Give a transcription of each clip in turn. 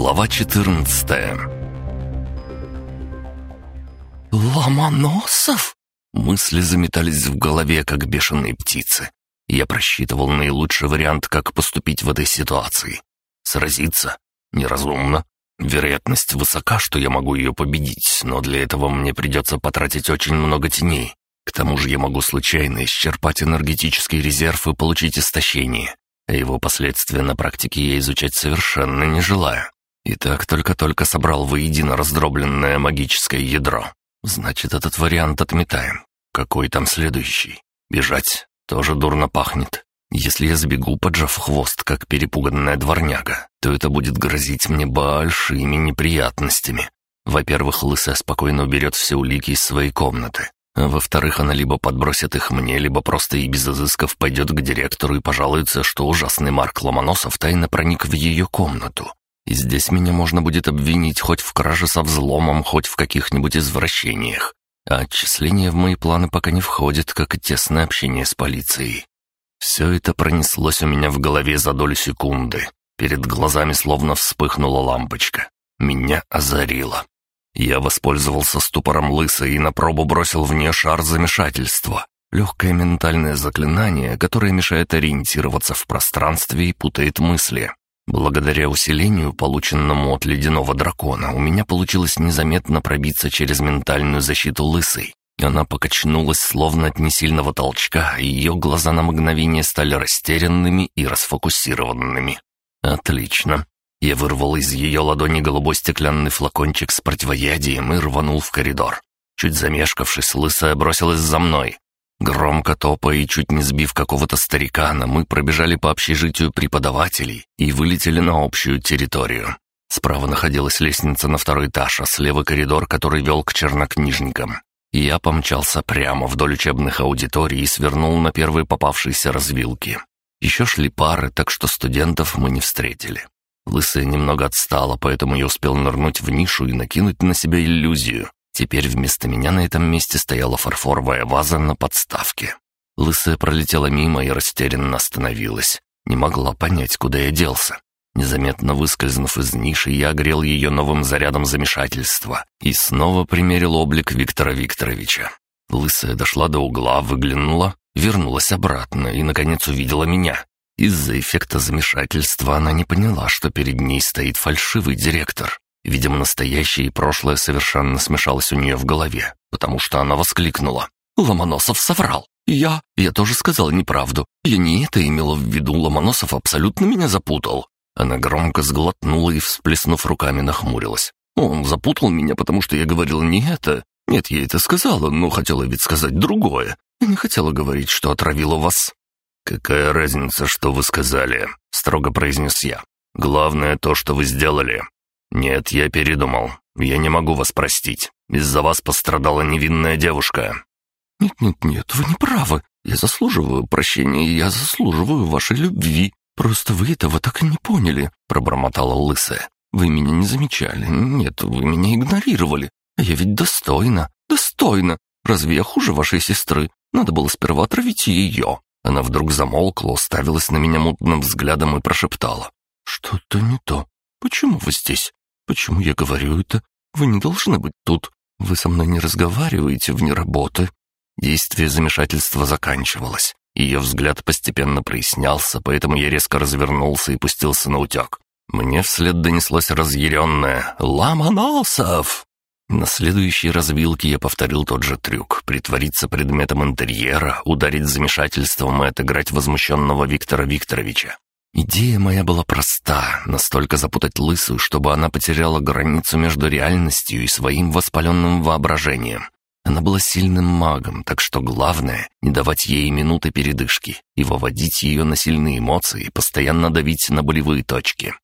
Глава 14 «Ломоносов?» Мысли заметались в голове, как бешеные птицы. Я просчитывал наилучший вариант, как поступить в этой ситуации. Сразиться? Неразумно. Вероятность высока, что я могу ее победить, но для этого мне придется потратить очень много теней. К тому же я могу случайно исчерпать энергетический резерв и получить истощение. Его последствия на практике я изучать совершенно не желаю. Итак, только-только собрал воедино раздробленное магическое ядро. Значит, этот вариант отметаем. Какой там следующий? Бежать? Тоже дурно пахнет. Если я сбегу, поджав хвост, как перепуганная дворняга, то это будет грозить мне большими неприятностями. Во-первых, лысая спокойно уберет все улики из своей комнаты. А во-вторых, она либо подбросит их мне, либо просто и без изысков пойдет к директору и пожалуется, что ужасный Марк Ломоносов тайно проник в ее комнату. И здесь меня можно будет обвинить хоть в краже со взломом, хоть в каких-нибудь извращениях. А отчисление в мои планы пока не входит, как и тесное общение с полицией. Все это пронеслось у меня в голове за долю секунды. Перед глазами словно вспыхнула лампочка. Меня озарило. Я воспользовался ступором лысой и на пробу бросил в нее шар замешательства. Легкое ментальное заклинание, которое мешает ориентироваться в пространстве и путает мысли. Благодаря усилению, полученному от ледяного дракона, у меня получилось незаметно пробиться через ментальную защиту лысой. Она покачнулась, словно от несильного толчка, и ее глаза на мгновение стали растерянными и расфокусированными. «Отлично». Я вырвал из ее ладони голубой стеклянный флакончик с противоядием и рванул в коридор. Чуть замешкавшись, лысая бросилась за мной. Громко топая и чуть не сбив какого-то старикана, мы пробежали по общежитию преподавателей и вылетели на общую территорию. Справа находилась лестница на второй этаж, а слева коридор, который вел к чернокнижникам. Я помчался прямо вдоль учебных аудиторий и свернул на первые попавшиеся развилки. Еще шли пары, так что студентов мы не встретили. Лысая немного отстала, поэтому я успел нырнуть в нишу и накинуть на себя иллюзию. Теперь вместо меня на этом месте стояла фарфоровая ваза на подставке. Лысая пролетела мимо и растерянно остановилась. Не могла понять, куда я делся. Незаметно выскользнув из ниши, я огрел ее новым зарядом замешательства и снова примерил облик Виктора Викторовича. Лысая дошла до угла, выглянула, вернулась обратно и, наконец, увидела меня. Из-за эффекта замешательства она не поняла, что перед ней стоит фальшивый директор. Видимо, настоящее и прошлое совершенно смешалось у нее в голове, потому что она воскликнула. «Ломоносов соврал! Я... Я тоже сказал неправду. Я не это имела в виду, Ломоносов абсолютно меня запутал. Она громко сглотнула и, всплеснув руками, нахмурилась. «Он запутал меня, потому что я говорил не это. Нет, я это сказала, но хотела ведь сказать другое. Я не хотела говорить, что отравила вас». «Какая разница, что вы сказали?» — строго произнес я. «Главное то, что вы сделали. Нет, я передумал. Я не могу вас простить. Из-за вас пострадала невинная девушка». «Нет-нет-нет, вы не правы. Я заслуживаю прощения, я заслуживаю вашей любви. «Просто вы этого так и не поняли», — пробормотала лысая. «Вы меня не замечали. Нет, вы меня игнорировали. А я ведь достойна, достойна. Разве я хуже вашей сестры? Надо было сперва отравить ее». Она вдруг замолкла, уставилась на меня мутным взглядом и прошептала. «Что-то не то. Почему вы здесь? Почему я говорю это? Вы не должны быть тут. Вы со мной не разговариваете вне работы». Действие замешательства заканчивалось. Ее взгляд постепенно прояснялся, поэтому я резко развернулся и пустился на утек. Мне вслед донеслось разъяренное «Ломоносов!». На следующей развилке я повторил тот же трюк — притвориться предметом интерьера, ударить замешательством и отыграть возмущенного Виктора Викторовича. Идея моя была проста — настолько запутать лысую, чтобы она потеряла границу между реальностью и своим воспаленным воображением. Она была сильным магом, так что главное — не давать ей минуты передышки и выводить ее на сильные эмоции, постоянно давить на болевые точки.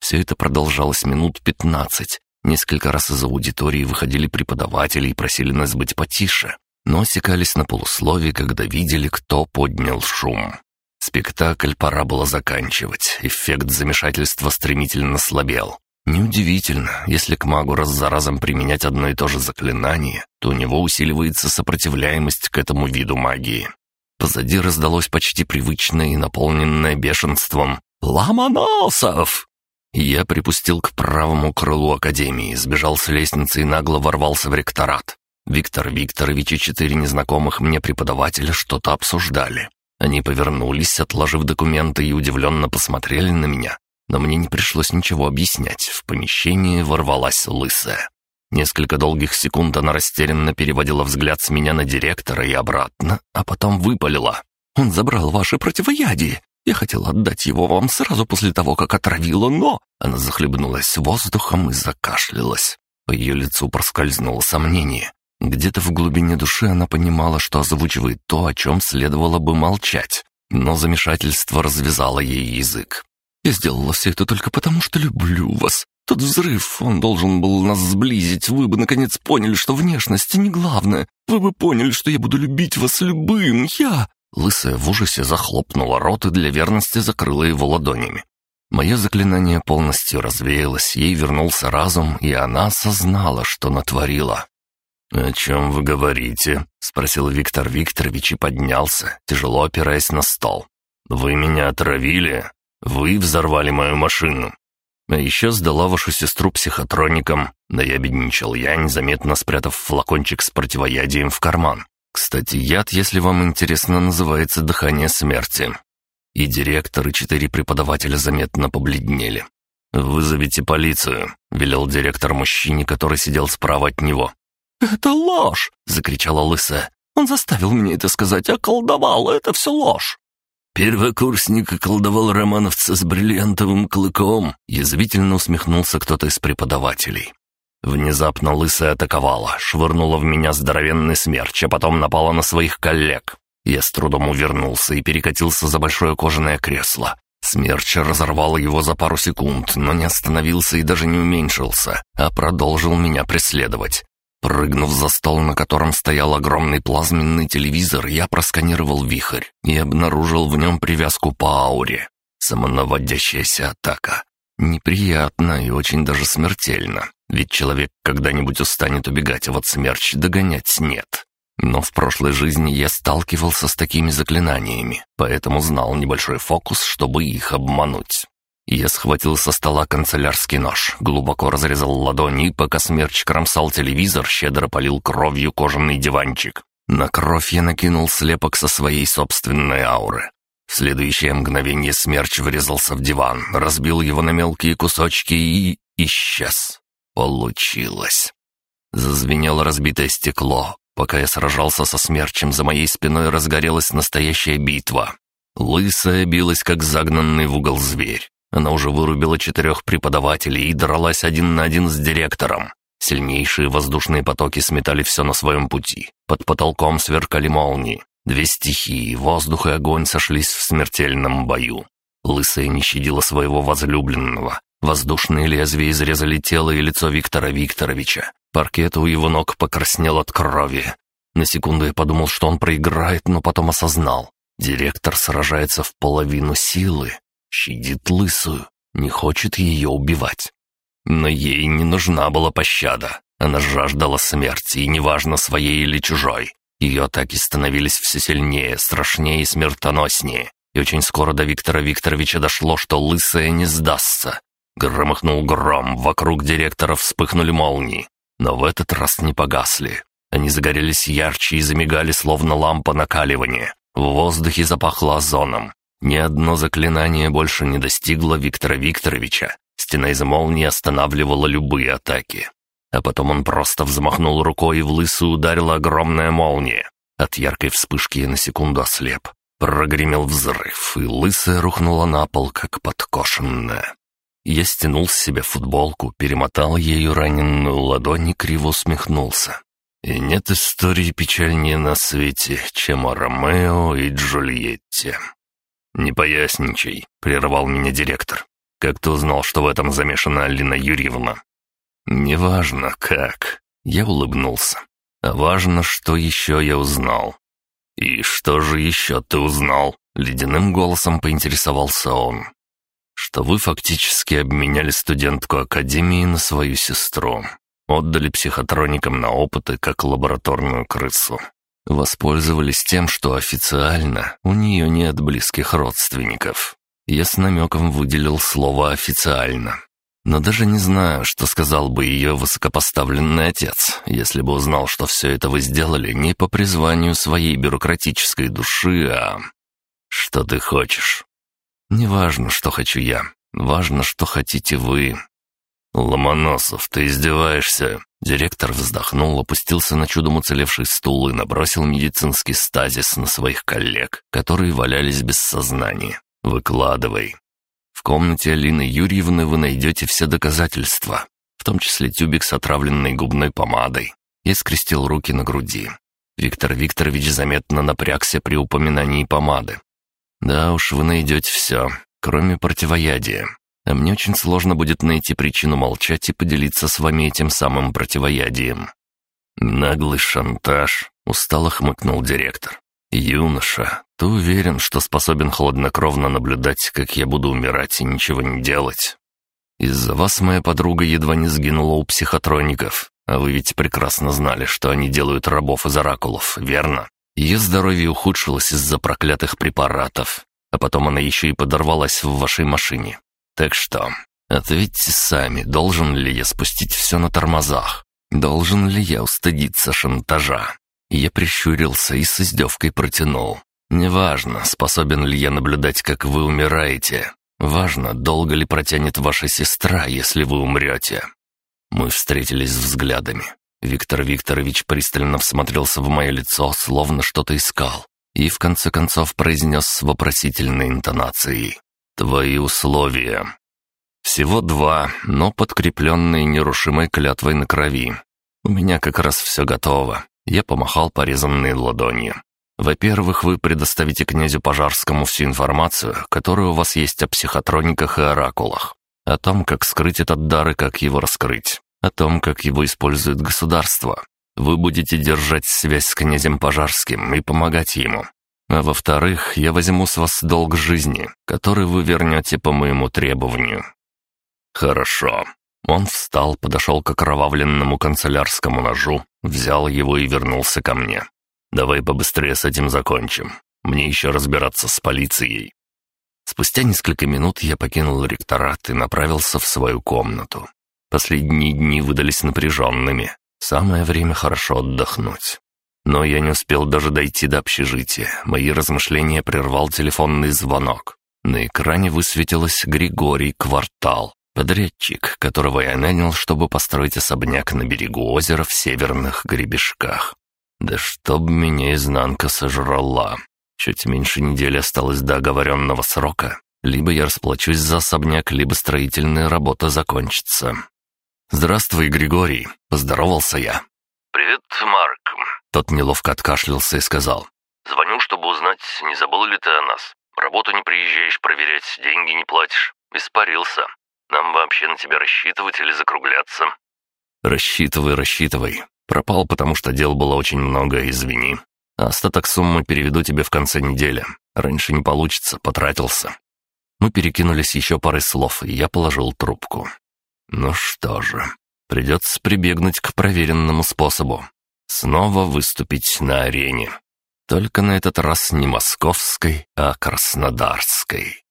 Все это продолжалось минут пятнадцать. Несколько раз из аудитории выходили преподаватели и просили нас быть потише, но осекались на полусловие, когда видели, кто поднял шум. Спектакль пора было заканчивать, эффект замешательства стремительно слабел. Неудивительно, если к магу раз за разом применять одно и то же заклинание, то у него усиливается сопротивляемость к этому виду магии. Позади раздалось почти привычное и наполненное бешенством «Ломоносов!». Я припустил к правому крылу академии, сбежал с лестницы и нагло ворвался в ректорат. Виктор Викторович и четыре незнакомых мне преподавателя что-то обсуждали. Они повернулись, отложив документы и удивленно посмотрели на меня. Но мне не пришлось ничего объяснять. В помещение ворвалась лысая. Несколько долгих секунд она растерянно переводила взгляд с меня на директора и обратно, а потом выпалила. «Он забрал ваше противоядие. Я хотел отдать его вам сразу после того, как отравила, но...» Она захлебнулась воздухом и закашлялась. По ее лицу проскользнуло сомнение. Где-то в глубине души она понимала, что озвучивает то, о чем следовало бы молчать. Но замешательство развязало ей язык. «Я сделала все это только потому, что люблю вас. Тот взрыв, он должен был нас сблизить. Вы бы, наконец, поняли, что внешность не главное. Вы бы поняли, что я буду любить вас любым. Я...» Лысая в ужасе захлопнула рот и для верности закрыла его ладонями. Мое заклинание полностью развеялось, ей вернулся разум, и она осознала, что натворила. «О чем вы говорите?» — спросил Виктор Викторович и поднялся, тяжело опираясь на стол. «Вы меня отравили? Вы взорвали мою машину. А еще сдала вашу сестру психотроникам. Да я бедничал я, незаметно спрятав флакончик с противоядием в карман. Кстати, яд, если вам интересно, называется «дыхание смерти». И директор, и четыре преподавателя заметно побледнели. «Вызовите полицию», — велел директор мужчине, который сидел справа от него. «Это ложь!» — закричала лысая. «Он заставил меня это сказать, а колдовал, это все ложь!» «Первокурсник околдовал романовца с бриллиантовым клыком», — язвительно усмехнулся кто-то из преподавателей. Внезапно лысая атаковала, швырнула в меня здоровенный смерч, а потом напала на своих коллег. Я с трудом увернулся и перекатился за большое кожаное кресло. Смерч разорвал его за пару секунд, но не остановился и даже не уменьшился, а продолжил меня преследовать. Прыгнув за стол, на котором стоял огромный плазменный телевизор, я просканировал вихрь и обнаружил в нем привязку по ауре. Самонаводящаяся атака. Неприятно и очень даже смертельно, ведь человек когда-нибудь устанет убегать, а вот смерч догонять нет. Но в прошлой жизни я сталкивался с такими заклинаниями, поэтому знал небольшой фокус, чтобы их обмануть. Я схватил со стола канцелярский нож, глубоко разрезал ладони, и пока смерч кромсал телевизор, щедро полил кровью кожаный диванчик. На кровь я накинул слепок со своей собственной ауры. В следующее мгновение смерч врезался в диван, разбил его на мелкие кусочки и... исчез. Получилось. Зазвенело разбитое стекло. Пока я сражался со смерчем, за моей спиной разгорелась настоящая битва. Лысая билась, как загнанный в угол зверь. Она уже вырубила четырех преподавателей и дралась один на один с директором. Сильнейшие воздушные потоки сметали все на своем пути. Под потолком сверкали молнии. Две стихии, воздух и огонь сошлись в смертельном бою. Лысая не щадила своего возлюбленного. Воздушные лезвия изрезали тело и лицо Виктора Викторовича. Паркет у его ног покраснел от крови. На секунду я подумал, что он проиграет, но потом осознал. Директор сражается в половину силы, щадит лысую, не хочет ее убивать. Но ей не нужна была пощада. Она жаждала смерти, и неважно, своей или чужой. Ее атаки становились все сильнее, страшнее и смертоноснее. И очень скоро до Виктора Викторовича дошло, что лысая не сдастся. Громыхнул гром, вокруг директора вспыхнули молнии. Но в этот раз не погасли. Они загорелись ярче и замигали, словно лампа накаливания. В воздухе запахло озоном. Ни одно заклинание больше не достигло Виктора Викторовича. Стена из молнии останавливала любые атаки. А потом он просто взмахнул рукой, и в лысую ударила огромная молния. От яркой вспышки я на секунду ослеп. Прогремел взрыв, и лысая рухнула на пол, как подкошенная. Я стянул с себя футболку, перемотал ею раненую ладонь и криво усмехнулся. И нет истории печальнее на свете, чем о Ромео и Джульетте. «Не поясничай», — прервал меня директор. «Как ты узнал, что в этом замешана Алина Юрьевна?» «Неважно, как». Я улыбнулся. «А важно, что еще я узнал». «И что же еще ты узнал?» — ледяным голосом поинтересовался он. «Что вы фактически обменяли студентку Академии на свою сестру. Отдали психотроникам на опыты, как лабораторную крысу. Воспользовались тем, что официально у нее нет близких родственников. Я с намеком выделил слово «официально». Но даже не знаю, что сказал бы ее высокопоставленный отец, если бы узнал, что все это вы сделали не по призванию своей бюрократической души, а... Что ты хочешь? Неважно, что хочу я. Важно, что хотите вы. Ломоносов, ты издеваешься? Директор вздохнул, опустился на чудом уцелевший стул и набросил медицинский стазис на своих коллег, которые валялись без сознания. «Выкладывай». В комнате Алины Юрьевны вы найдете все доказательства, в том числе тюбик с отравленной губной помадой. Я скрестил руки на груди. Виктор Викторович заметно напрягся при упоминании помады. «Да уж, вы найдете все, кроме противоядия. А мне очень сложно будет найти причину молчать и поделиться с вами этим самым противоядием». «Наглый шантаж», — устало хмыкнул директор. «Юноша, ты уверен, что способен хладнокровно наблюдать, как я буду умирать и ничего не делать? Из-за вас моя подруга едва не сгинула у психотроников, а вы ведь прекрасно знали, что они делают рабов из оракулов, верно? Ее здоровье ухудшилось из-за проклятых препаратов, а потом она еще и подорвалась в вашей машине. Так что, ответьте сами, должен ли я спустить все на тормозах? Должен ли я устыдиться шантажа? Я прищурился и с издевкой протянул. «Неважно, способен ли я наблюдать, как вы умираете. Важно, долго ли протянет ваша сестра, если вы умрете». Мы встретились взглядами. Виктор Викторович пристально всмотрелся в мое лицо, словно что-то искал, и в конце концов произнес с вопросительной интонацией. «Твои условия». Всего два, но подкрепленные нерушимой клятвой на крови. У меня как раз все готово. Я помахал порезанной ладонью. Во-первых, вы предоставите князю Пожарскому всю информацию, которая у вас есть о психотрониках и оракулах. О том, как скрыть этот дар и как его раскрыть. О том, как его использует государство. Вы будете держать связь с князем Пожарским и помогать ему. А во-вторых, я возьму с вас долг жизни, который вы вернете по моему требованию». «Хорошо». Он встал, подошел к окровавленному канцелярскому ножу, взял его и вернулся ко мне. «Давай побыстрее с этим закончим. Мне еще разбираться с полицией». Спустя несколько минут я покинул ректорат и направился в свою комнату. Последние дни выдались напряженными. Самое время хорошо отдохнуть. Но я не успел даже дойти до общежития. Мои размышления прервал телефонный звонок. На экране высветилось Григорий Квартал, подрядчик, которого я нанял, чтобы построить особняк на берегу озера в северных гребешках. Да чтоб меня изнанка сожрала. Чуть меньше недели осталось до оговоренного срока. Либо я расплачусь за особняк, либо строительная работа закончится. «Здравствуй, Григорий», — поздоровался я. «Привет, Марк». Тот неловко откашлялся и сказал. «Звоню, чтобы узнать, не забыл ли ты о нас. Работу не приезжаешь проверять, деньги не платишь. Испарился. Нам вообще на тебя рассчитывать или закругляться?» «Рассчитывай, рассчитывай. Пропал, потому что дел было очень много, извини. остаток суммы переведу тебе в конце недели. Раньше не получится, потратился». Мы перекинулись еще парой слов, и я положил трубку. Ну что же, придется прибегнуть к проверенному способу. Снова выступить на арене. Только на этот раз не московской, а краснодарской.